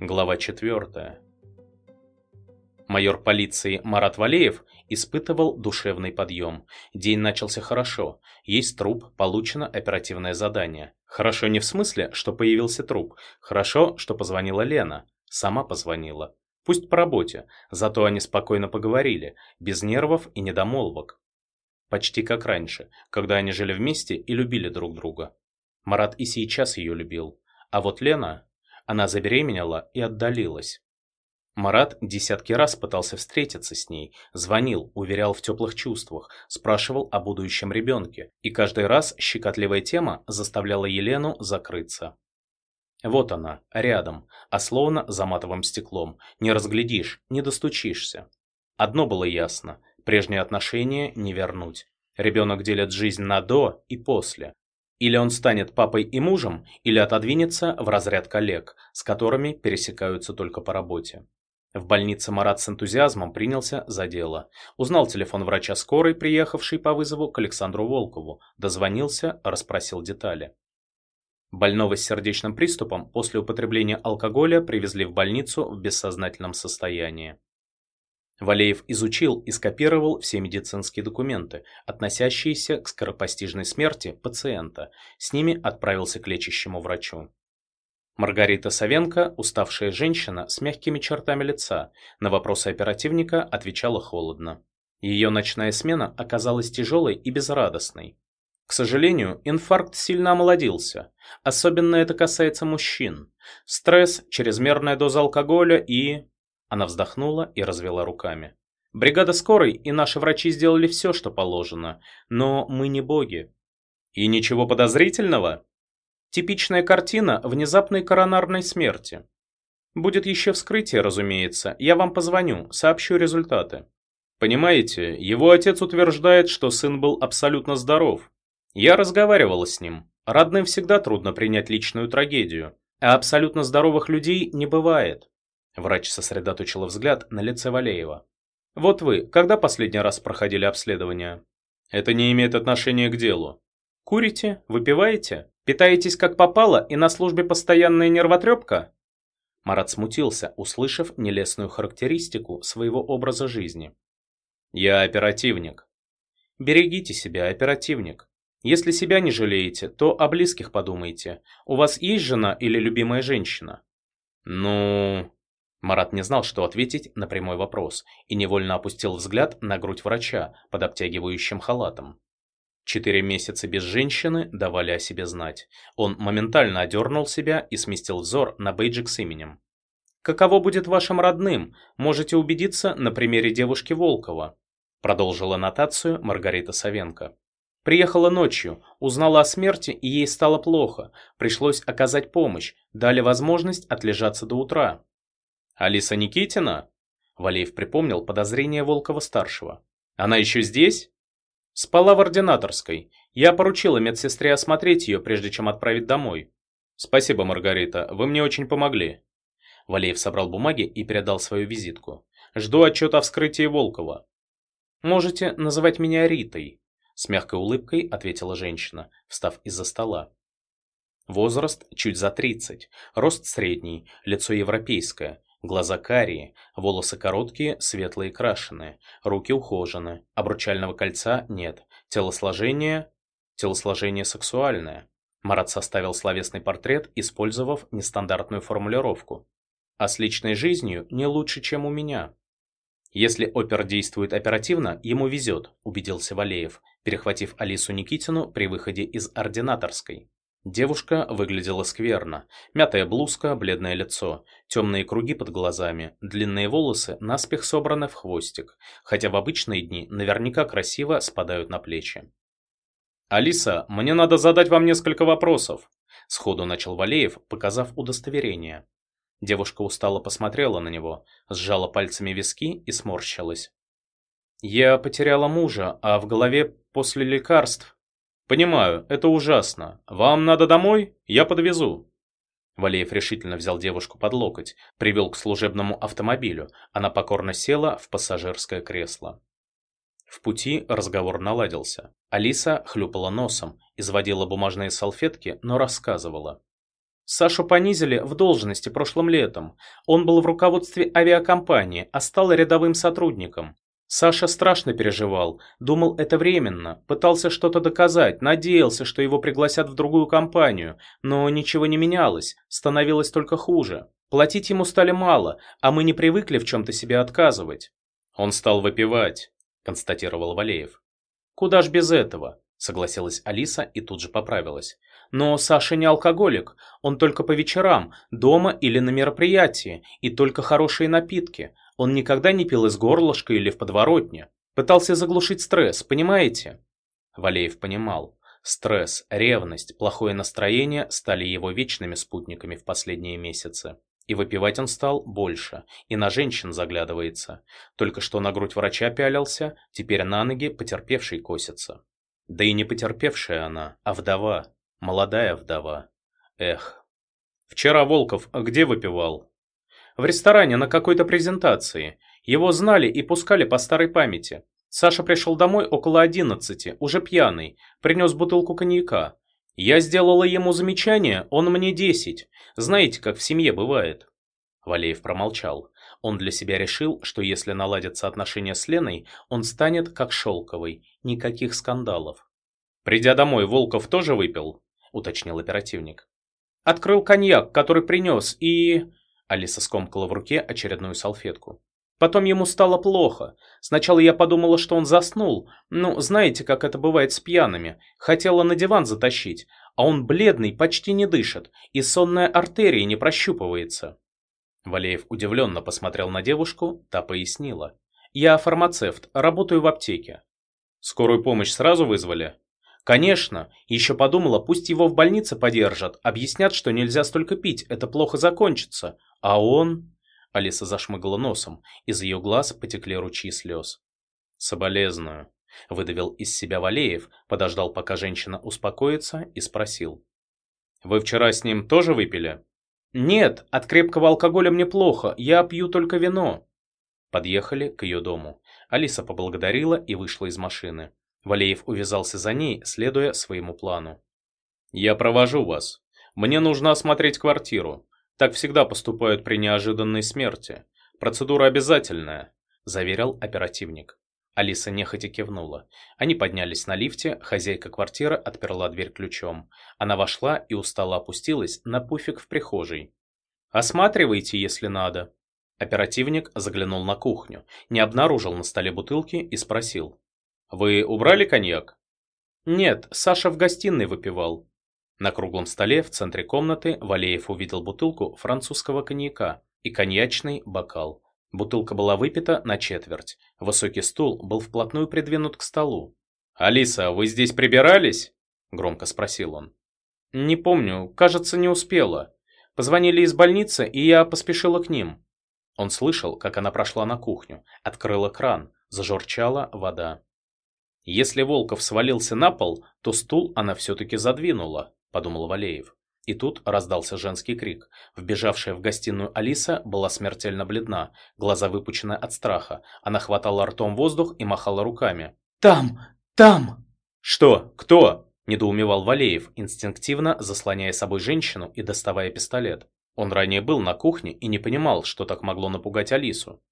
Глава 4. Майор полиции Марат Валеев испытывал душевный подъем. День начался хорошо. Есть труп, получено оперативное задание. Хорошо не в смысле, что появился труп. Хорошо, что позвонила Лена. Сама позвонила. Пусть по работе, зато они спокойно поговорили, без нервов и недомолвок. Почти как раньше, когда они жили вместе и любили друг друга. Марат и сейчас ее любил. А вот Лена, она забеременела и отдалилась. Марат десятки раз пытался встретиться с ней, звонил, уверял в теплых чувствах, спрашивал о будущем ребенке, и каждый раз щекотливая тема заставляла Елену закрыться. Вот она, рядом, а словно за матовым стеклом, не разглядишь, не достучишься. Одно было ясно, прежние отношения не вернуть. Ребенок делит жизнь на «до» и «после», или он станет папой и мужем, или отодвинется в разряд коллег, с которыми пересекаются только по работе. В больнице Марат с энтузиазмом принялся за дело. Узнал телефон врача скорой, приехавшей по вызову к Александру Волкову, дозвонился, расспросил детали. Больного с сердечным приступом после употребления алкоголя привезли в больницу в бессознательном состоянии. Валеев изучил и скопировал все медицинские документы, относящиеся к скоропостижной смерти пациента. С ними отправился к лечащему врачу. Маргарита Савенко, уставшая женщина с мягкими чертами лица, на вопросы оперативника отвечала холодно. Ее ночная смена оказалась тяжелой и безрадостной. К сожалению, инфаркт сильно омолодился. Особенно это касается мужчин. Стресс, чрезмерная доза алкоголя и... Она вздохнула и развела руками. Бригада скорой и наши врачи сделали все, что положено, но мы не боги. И ничего подозрительного? Типичная картина внезапной коронарной смерти. Будет еще вскрытие, разумеется. Я вам позвоню, сообщу результаты. Понимаете, его отец утверждает, что сын был абсолютно здоров. Я разговаривала с ним. Родным всегда трудно принять личную трагедию, а абсолютно здоровых людей не бывает. Врач сосредоточила взгляд на лице Валеева. «Вот вы, когда последний раз проходили обследование?» «Это не имеет отношения к делу». «Курите? Выпиваете? Питаетесь как попало и на службе постоянная нервотрепка?» Марат смутился, услышав нелестную характеристику своего образа жизни. «Я оперативник». «Берегите себя, оперативник. Если себя не жалеете, то о близких подумайте. У вас есть жена или любимая женщина?» «Ну...» Марат не знал, что ответить на прямой вопрос, и невольно опустил взгляд на грудь врача под обтягивающим халатом. Четыре месяца без женщины давали о себе знать. Он моментально одернул себя и сместил взор на бейджик с именем. «Каково будет вашим родным? Можете убедиться на примере девушки Волкова», продолжила нотацию Маргарита Савенко. Приехала ночью, узнала о смерти и ей стало плохо. Пришлось оказать помощь, дали возможность отлежаться до утра. Алиса Никитина? Валеев припомнил подозрение Волкова-старшего. Она еще здесь? Спала в ординаторской. Я поручила медсестре осмотреть ее, прежде чем отправить домой. Спасибо, Маргарита, вы мне очень помогли. Валеев собрал бумаги и передал свою визитку. Жду отчета о вскрытии Волкова. Можете называть меня Ритой, с мягкой улыбкой ответила женщина, встав из-за стола. Возраст чуть за 30, рост средний, лицо европейское, Глаза карие, волосы короткие, светлые крашеные, руки ухожены, обручального кольца нет, телосложение... телосложение сексуальное. Марат составил словесный портрет, использовав нестандартную формулировку. А с личной жизнью не лучше, чем у меня. Если опер действует оперативно, ему везет, убедился Валеев, перехватив Алису Никитину при выходе из ординаторской. Девушка выглядела скверно. Мятая блузка, бледное лицо, темные круги под глазами, длинные волосы наспех собраны в хвостик, хотя в обычные дни наверняка красиво спадают на плечи. «Алиса, мне надо задать вам несколько вопросов», – сходу начал Валеев, показав удостоверение. Девушка устало посмотрела на него, сжала пальцами виски и сморщилась. «Я потеряла мужа, а в голове после лекарств «Понимаю, это ужасно. Вам надо домой? Я подвезу». Валеев решительно взял девушку под локоть, привел к служебному автомобилю. Она покорно села в пассажирское кресло. В пути разговор наладился. Алиса хлюпала носом, изводила бумажные салфетки, но рассказывала. Сашу понизили в должности прошлым летом. Он был в руководстве авиакомпании, а стал рядовым сотрудником. Саша страшно переживал, думал это временно, пытался что-то доказать, надеялся, что его пригласят в другую компанию, но ничего не менялось, становилось только хуже. Платить ему стали мало, а мы не привыкли в чем-то себе отказывать. Он стал выпивать, констатировал Валеев. Куда ж без этого, согласилась Алиса и тут же поправилась. Но Саша не алкоголик, он только по вечерам, дома или на мероприятии, и только хорошие напитки. Он никогда не пил из горлышка или в подворотне. Пытался заглушить стресс, понимаете? Валеев понимал. Стресс, ревность, плохое настроение стали его вечными спутниками в последние месяцы. И выпивать он стал больше, и на женщин заглядывается. Только что на грудь врача пялился, теперь на ноги потерпевший косится. Да и не потерпевшая она, а вдова, молодая вдова. Эх. Вчера Волков где выпивал? В ресторане на какой-то презентации. Его знали и пускали по старой памяти. Саша пришел домой около одиннадцати, уже пьяный, принес бутылку коньяка. Я сделала ему замечание, он мне десять. Знаете, как в семье бывает. Валеев промолчал. Он для себя решил, что если наладятся отношения с Леной, он станет как шелковый, никаких скандалов. Придя домой, Волков тоже выпил, уточнил оперативник. Открыл коньяк, который принес, и... Алиса скомкала в руке очередную салфетку. Потом ему стало плохо. Сначала я подумала, что он заснул. Ну, знаете, как это бывает с пьяными. Хотела на диван затащить, а он бледный, почти не дышит, и сонная артерия не прощупывается. Валеев удивленно посмотрел на девушку, та пояснила. «Я фармацевт, работаю в аптеке». «Скорую помощь сразу вызвали?» Конечно, еще подумала, пусть его в больнице подержат, объяснят, что нельзя столько пить, это плохо закончится. А он... Алиса зашмыгала носом, из ее глаз потекли ручьи слез. «Соболезную», — выдавил из себя Валеев, подождал, пока женщина успокоится, и спросил. «Вы вчера с ним тоже выпили?» «Нет, от крепкого алкоголя мне плохо, я пью только вино». Подъехали к ее дому. Алиса поблагодарила и вышла из машины. Валеев увязался за ней, следуя своему плану. «Я провожу вас. Мне нужно осмотреть квартиру. Так всегда поступают при неожиданной смерти. Процедура обязательная», – заверил оперативник. Алиса нехотя кивнула. Они поднялись на лифте, хозяйка квартиры отперла дверь ключом. Она вошла и устало опустилась на пуфик в прихожей. «Осматривайте, если надо». Оперативник заглянул на кухню, не обнаружил на столе бутылки и спросил. Вы убрали коньяк? Нет, Саша в гостиной выпивал. На круглом столе в центре комнаты Валеев увидел бутылку французского коньяка и коньячный бокал. Бутылка была выпита на четверть. Высокий стул был вплотную придвинут к столу. «Алиса, вы здесь прибирались?» – громко спросил он. «Не помню, кажется, не успела. Позвонили из больницы, и я поспешила к ним». Он слышал, как она прошла на кухню, открыла кран, зажурчала вода. Если Волков свалился на пол, то стул она все-таки задвинула, подумал Валеев. И тут раздался женский крик. Вбежавшая в гостиную Алиса была смертельно бледна, глаза выпучены от страха. Она хватала ртом воздух и махала руками. «Там! Там!» «Что? Кто?» – недоумевал Валеев, инстинктивно заслоняя собой женщину и доставая пистолет. Он ранее был на кухне и не понимал, что так могло напугать Алису.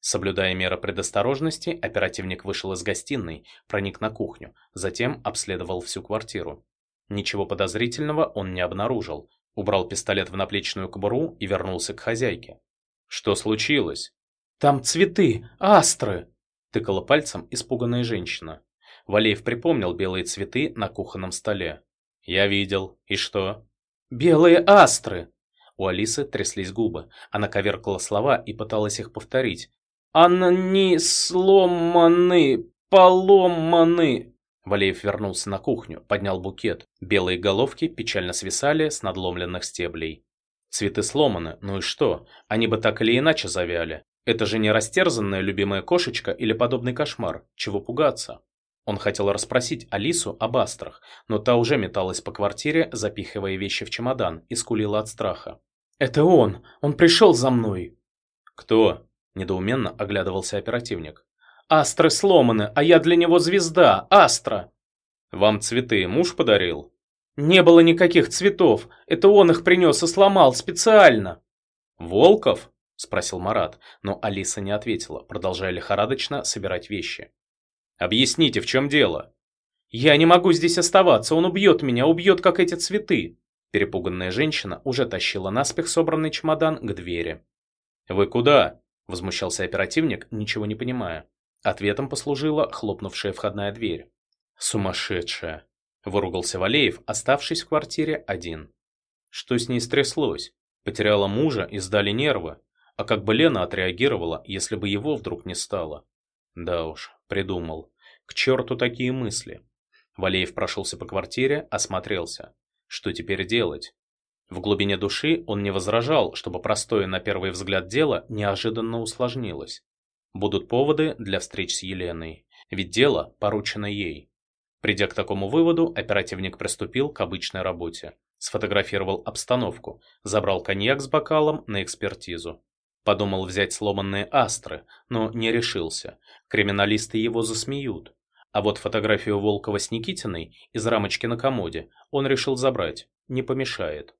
Соблюдая меры предосторожности, оперативник вышел из гостиной, проник на кухню, затем обследовал всю квартиру. Ничего подозрительного он не обнаружил, убрал пистолет в наплечную кобуру и вернулся к хозяйке. «Что случилось?» «Там цветы, астры!» – тыкала пальцем испуганная женщина. Валеев припомнил белые цветы на кухонном столе. «Я видел. И что?» «Белые астры!» У Алисы тряслись губы. Она коверкала слова и пыталась их повторить, они сломаны, поломаны. Валеев вернулся на кухню, поднял букет. Белые головки печально свисали с надломленных стеблей. Цветы сломаны, ну и что? Они бы так или иначе завяли. Это же не растерзанная любимая кошечка или подобный кошмар. Чего пугаться? Он хотел расспросить Алису об астрах, но та уже металась по квартире, запихивая вещи в чемодан и скулила от страха. «Это он! Он пришел за мной!» «Кто?» Недоуменно оглядывался оперативник. «Астры сломаны, а я для него звезда! Астра!» «Вам цветы муж подарил?» «Не было никаких цветов. Это он их принес и сломал специально». «Волков?» – спросил Марат, но Алиса не ответила, продолжая лихорадочно собирать вещи. «Объясните, в чем дело?» «Я не могу здесь оставаться, он убьет меня, убьет, как эти цветы!» Перепуганная женщина уже тащила наспех собранный чемодан к двери. «Вы куда?» – возмущался оперативник, ничего не понимая. Ответом послужила хлопнувшая входная дверь. «Сумасшедшая!» – выругался Валеев, оставшись в квартире один. Что с ней стряслось? Потеряла мужа и сдали нервы. А как бы Лена отреагировала, если бы его вдруг не стало? Да уж, придумал. К черту такие мысли. Валеев прошелся по квартире, осмотрелся. Что теперь делать? В глубине души он не возражал, чтобы простое на первый взгляд дело неожиданно усложнилось. Будут поводы для встреч с Еленой, ведь дело поручено ей. Придя к такому выводу, оперативник приступил к обычной работе. Сфотографировал обстановку, забрал коньяк с бокалом на экспертизу. Подумал взять сломанные астры, но не решился. Криминалисты его засмеют. А вот фотографию Волкова с Никитиной из рамочки на комоде он решил забрать, не помешает.